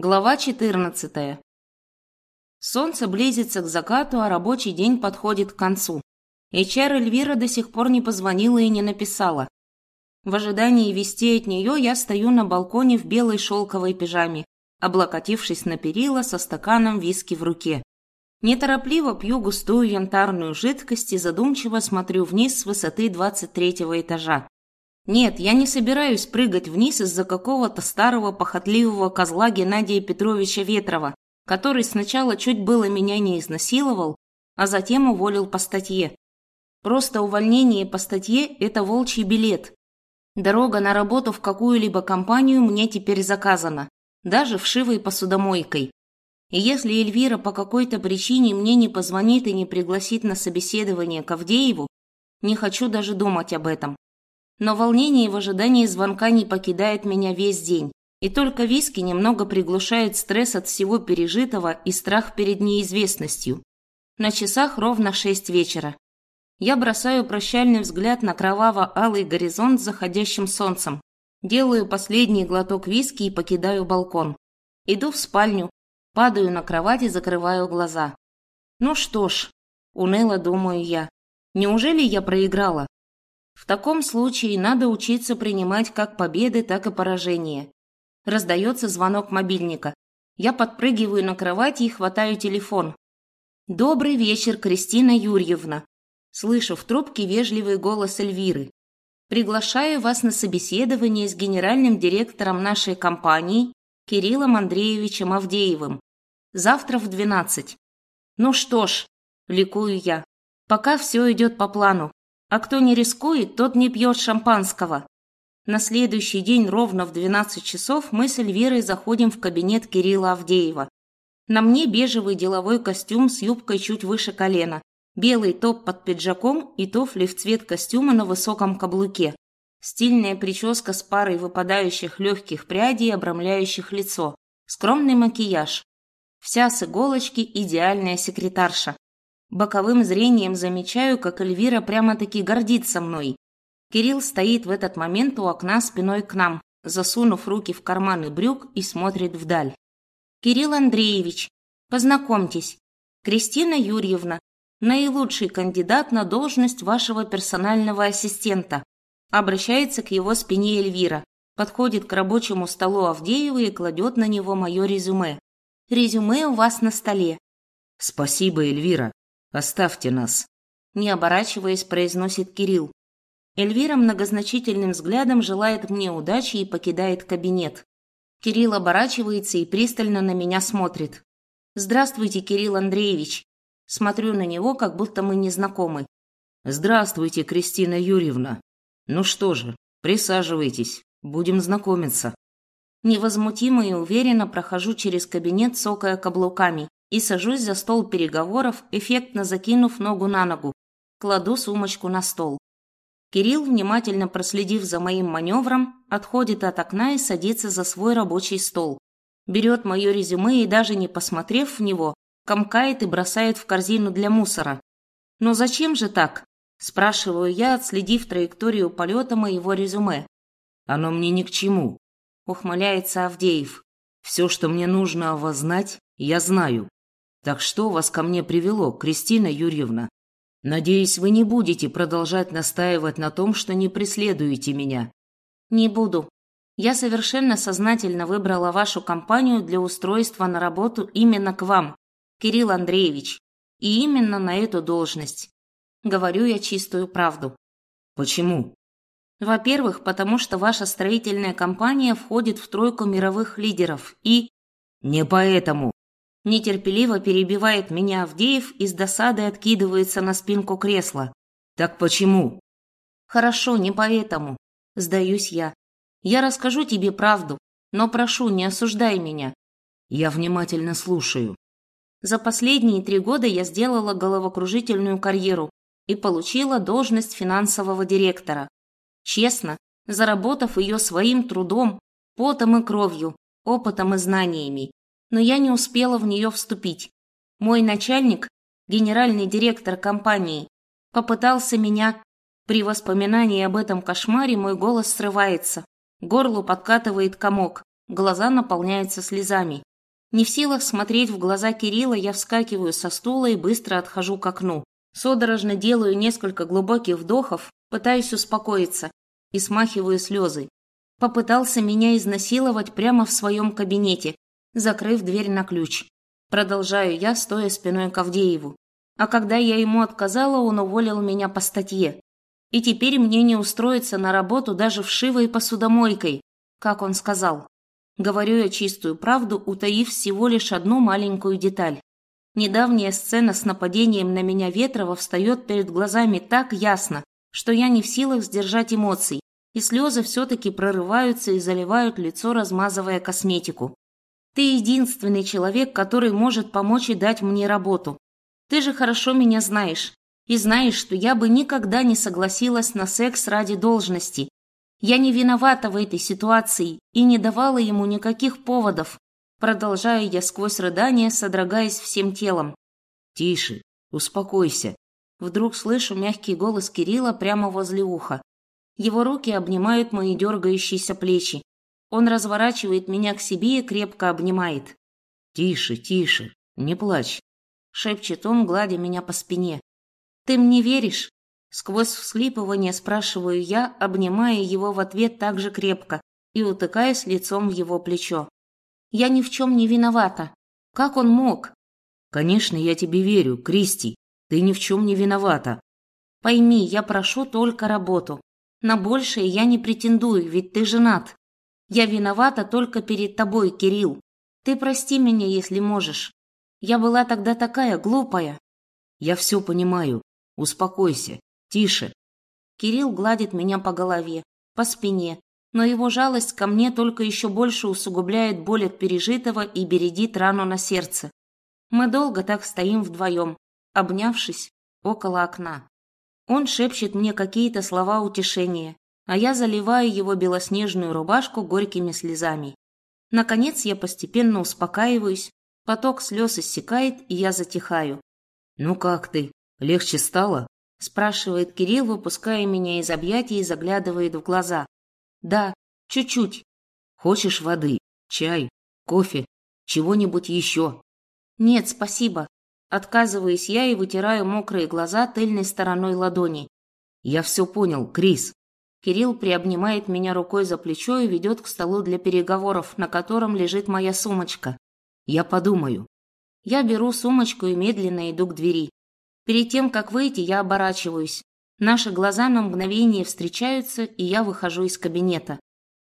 Глава 14. Солнце близится к закату, а рабочий день подходит к концу. HR Эльвира до сих пор не позвонила и не написала. В ожидании вести от нее я стою на балконе в белой шелковой пижаме, облокотившись на перила со стаканом виски в руке. Неторопливо пью густую янтарную жидкость и задумчиво смотрю вниз с высоты 23 этажа. Нет, я не собираюсь прыгать вниз из-за какого-то старого похотливого козла Геннадия Петровича Ветрова, который сначала чуть было меня не изнасиловал, а затем уволил по статье. Просто увольнение по статье – это волчий билет. Дорога на работу в какую-либо компанию мне теперь заказана, даже вшивой посудомойкой. И если Эльвира по какой-то причине мне не позвонит и не пригласит на собеседование к Авдееву, не хочу даже думать об этом но волнение в ожидании звонка не покидает меня весь день. И только виски немного приглушает стресс от всего пережитого и страх перед неизвестностью. На часах ровно шесть вечера. Я бросаю прощальный взгляд на кроваво-алый горизонт с заходящим солнцем. Делаю последний глоток виски и покидаю балкон. Иду в спальню, падаю на кровать и закрываю глаза. Ну что ж, уныло думаю я. Неужели я проиграла? В таком случае надо учиться принимать как победы, так и поражения. Раздается звонок мобильника. Я подпрыгиваю на кровати и хватаю телефон. «Добрый вечер, Кристина Юрьевна!» Слышу в трубке вежливый голос Эльвиры. «Приглашаю вас на собеседование с генеральным директором нашей компании Кириллом Андреевичем Авдеевым. Завтра в 12. Ну что ж, ликую я, пока все идет по плану. А кто не рискует, тот не пьет шампанского. На следующий день ровно в 12 часов мы с Эльвирой заходим в кабинет Кирилла Авдеева. На мне бежевый деловой костюм с юбкой чуть выше колена, белый топ под пиджаком и туфли в цвет костюма на высоком каблуке. Стильная прическа с парой выпадающих легких прядей, обрамляющих лицо. Скромный макияж. Вся с иголочки идеальная секретарша. Боковым зрением замечаю, как Эльвира прямо-таки гордится мной. Кирилл стоит в этот момент у окна спиной к нам, засунув руки в карманы брюк и смотрит вдаль. «Кирилл Андреевич, познакомьтесь, Кристина Юрьевна, наилучший кандидат на должность вашего персонального ассистента». Обращается к его спине Эльвира, подходит к рабочему столу Авдеева и кладет на него мое резюме. «Резюме у вас на столе». «Спасибо, Эльвира», Оставьте нас, не оборачиваясь, произносит Кирилл. Эльвира многозначительным взглядом желает мне удачи и покидает кабинет. Кирилл оборачивается и пристально на меня смотрит. Здравствуйте, Кирилл Андреевич. Смотрю на него, как будто мы не знакомы. Здравствуйте, Кристина Юрьевна. Ну что же, присаживайтесь, будем знакомиться. Невозмутимо и уверенно прохожу через кабинет, сокая каблуками и сажусь за стол переговоров, эффектно закинув ногу на ногу. Кладу сумочку на стол. Кирилл, внимательно проследив за моим маневром, отходит от окна и садится за свой рабочий стол. Берет мое резюме и, даже не посмотрев в него, комкает и бросает в корзину для мусора. «Но зачем же так?» – спрашиваю я, отследив траекторию полета моего резюме. «Оно мне ни к чему», – ухмыляется Авдеев. «Все, что мне нужно о вас знать, я знаю. Так что вас ко мне привело, Кристина Юрьевна? Надеюсь, вы не будете продолжать настаивать на том, что не преследуете меня. Не буду. Я совершенно сознательно выбрала вашу компанию для устройства на работу именно к вам, Кирилл Андреевич, и именно на эту должность. Говорю я чистую правду. Почему? Во-первых, потому что ваша строительная компания входит в тройку мировых лидеров и... Не поэтому. Нетерпеливо перебивает меня Авдеев и с досадой откидывается на спинку кресла. «Так почему?» «Хорошо, не поэтому. Сдаюсь я. Я расскажу тебе правду, но прошу, не осуждай меня». «Я внимательно слушаю». За последние три года я сделала головокружительную карьеру и получила должность финансового директора. Честно, заработав ее своим трудом, потом и кровью, опытом и знаниями но я не успела в нее вступить. Мой начальник, генеральный директор компании, попытался меня... При воспоминании об этом кошмаре мой голос срывается. Горлу подкатывает комок, глаза наполняются слезами. Не в силах смотреть в глаза Кирилла, я вскакиваю со стула и быстро отхожу к окну. Судорожно делаю несколько глубоких вдохов, пытаюсь успокоиться и смахиваю слезы. Попытался меня изнасиловать прямо в своем кабинете, закрыв дверь на ключ. Продолжаю я, стоя спиной к Авдееву. А когда я ему отказала, он уволил меня по статье. И теперь мне не устроиться на работу даже вшивой посудомойкой, как он сказал. Говорю я чистую правду, утаив всего лишь одну маленькую деталь. Недавняя сцена с нападением на меня Ветрова встает перед глазами так ясно, что я не в силах сдержать эмоций, и слезы все-таки прорываются и заливают лицо, размазывая косметику. Ты единственный человек, который может помочь и дать мне работу. Ты же хорошо меня знаешь. И знаешь, что я бы никогда не согласилась на секс ради должности. Я не виновата в этой ситуации и не давала ему никаких поводов. Продолжаю я сквозь рыдания, содрогаясь всем телом. «Тише, успокойся». Вдруг слышу мягкий голос Кирилла прямо возле уха. Его руки обнимают мои дергающиеся плечи. Он разворачивает меня к себе и крепко обнимает. «Тише, тише, не плачь», — шепчет он, гладя меня по спине. «Ты мне веришь?» Сквозь всхлипывание спрашиваю я, обнимая его в ответ так же крепко и утыкаясь лицом в его плечо. «Я ни в чем не виновата. Как он мог?» «Конечно, я тебе верю, Кристи. Ты ни в чем не виновата». «Пойми, я прошу только работу. На большее я не претендую, ведь ты женат. Я виновата только перед тобой, Кирилл. Ты прости меня, если можешь. Я была тогда такая глупая». «Я все понимаю. Успокойся. Тише. Кирилл гладит меня по голове, по спине, но его жалость ко мне только еще больше усугубляет боль от пережитого и бередит рану на сердце. Мы долго так стоим вдвоем, обнявшись около окна. Он шепчет мне какие-то слова утешения, а я заливаю его белоснежную рубашку горькими слезами. Наконец я постепенно успокаиваюсь, поток слез иссякает, и я затихаю. «Ну как ты? Легче стало?» спрашивает Кирилл, выпуская меня из объятий и заглядывает в глаза. Да, чуть-чуть. Хочешь воды, чай, кофе, чего-нибудь еще? Нет, спасибо. Отказываюсь я и вытираю мокрые глаза тыльной стороной ладони. Я все понял, Крис. Кирилл приобнимает меня рукой за плечо и ведет к столу для переговоров, на котором лежит моя сумочка. Я подумаю. Я беру сумочку и медленно иду к двери. Перед тем, как выйти, я оборачиваюсь. Наши глаза на мгновение встречаются, и я выхожу из кабинета.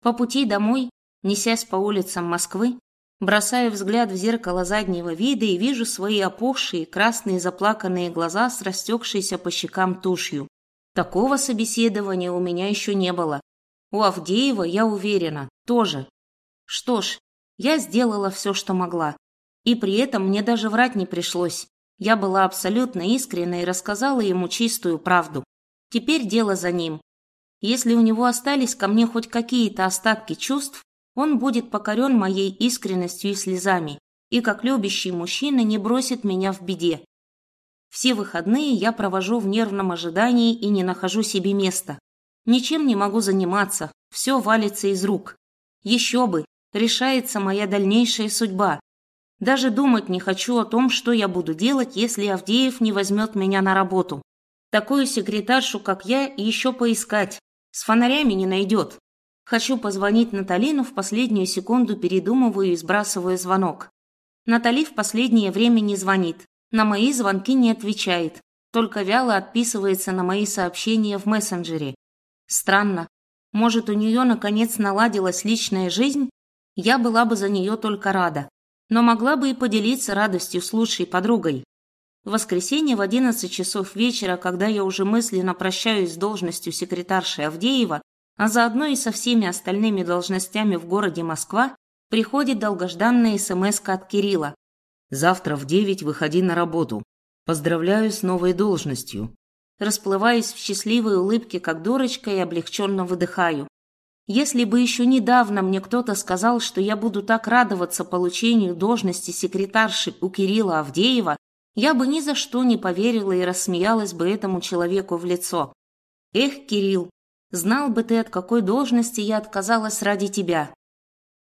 По пути домой, несясь по улицам Москвы, бросаю взгляд в зеркало заднего вида и вижу свои опухшие, красные заплаканные глаза с растекшейся по щекам тушью. Такого собеседования у меня еще не было. У Авдеева, я уверена, тоже. Что ж, я сделала все, что могла. И при этом мне даже врать не пришлось. Я была абсолютно искренна и рассказала ему чистую правду. Теперь дело за ним. Если у него остались ко мне хоть какие-то остатки чувств, он будет покорен моей искренностью и слезами, и как любящий мужчина не бросит меня в беде. Все выходные я провожу в нервном ожидании и не нахожу себе места. Ничем не могу заниматься, все валится из рук. Еще бы, решается моя дальнейшая судьба, даже думать не хочу о том, что я буду делать, если Авдеев не возьмет меня на работу. Такую секретаршу, как я, еще поискать. С фонарями не найдет. Хочу позвонить Наталину, в последнюю секунду передумываю и сбрасываю звонок. Натали в последнее время не звонит. На мои звонки не отвечает. Только вяло отписывается на мои сообщения в мессенджере. Странно. Может, у нее наконец наладилась личная жизнь? Я была бы за нее только рада но могла бы и поделиться радостью с лучшей подругой. В воскресенье в 11 часов вечера, когда я уже мысленно прощаюсь с должностью секретарши Авдеева, а заодно и со всеми остальными должностями в городе Москва, приходит долгожданная смс от Кирилла. «Завтра в девять выходи на работу. Поздравляю с новой должностью». Расплываюсь в счастливой улыбке, как дурочка, и облегченно выдыхаю. Если бы еще недавно мне кто-то сказал, что я буду так радоваться получению должности секретарши у Кирилла Авдеева, я бы ни за что не поверила и рассмеялась бы этому человеку в лицо. Эх, Кирилл, знал бы ты, от какой должности я отказалась ради тебя.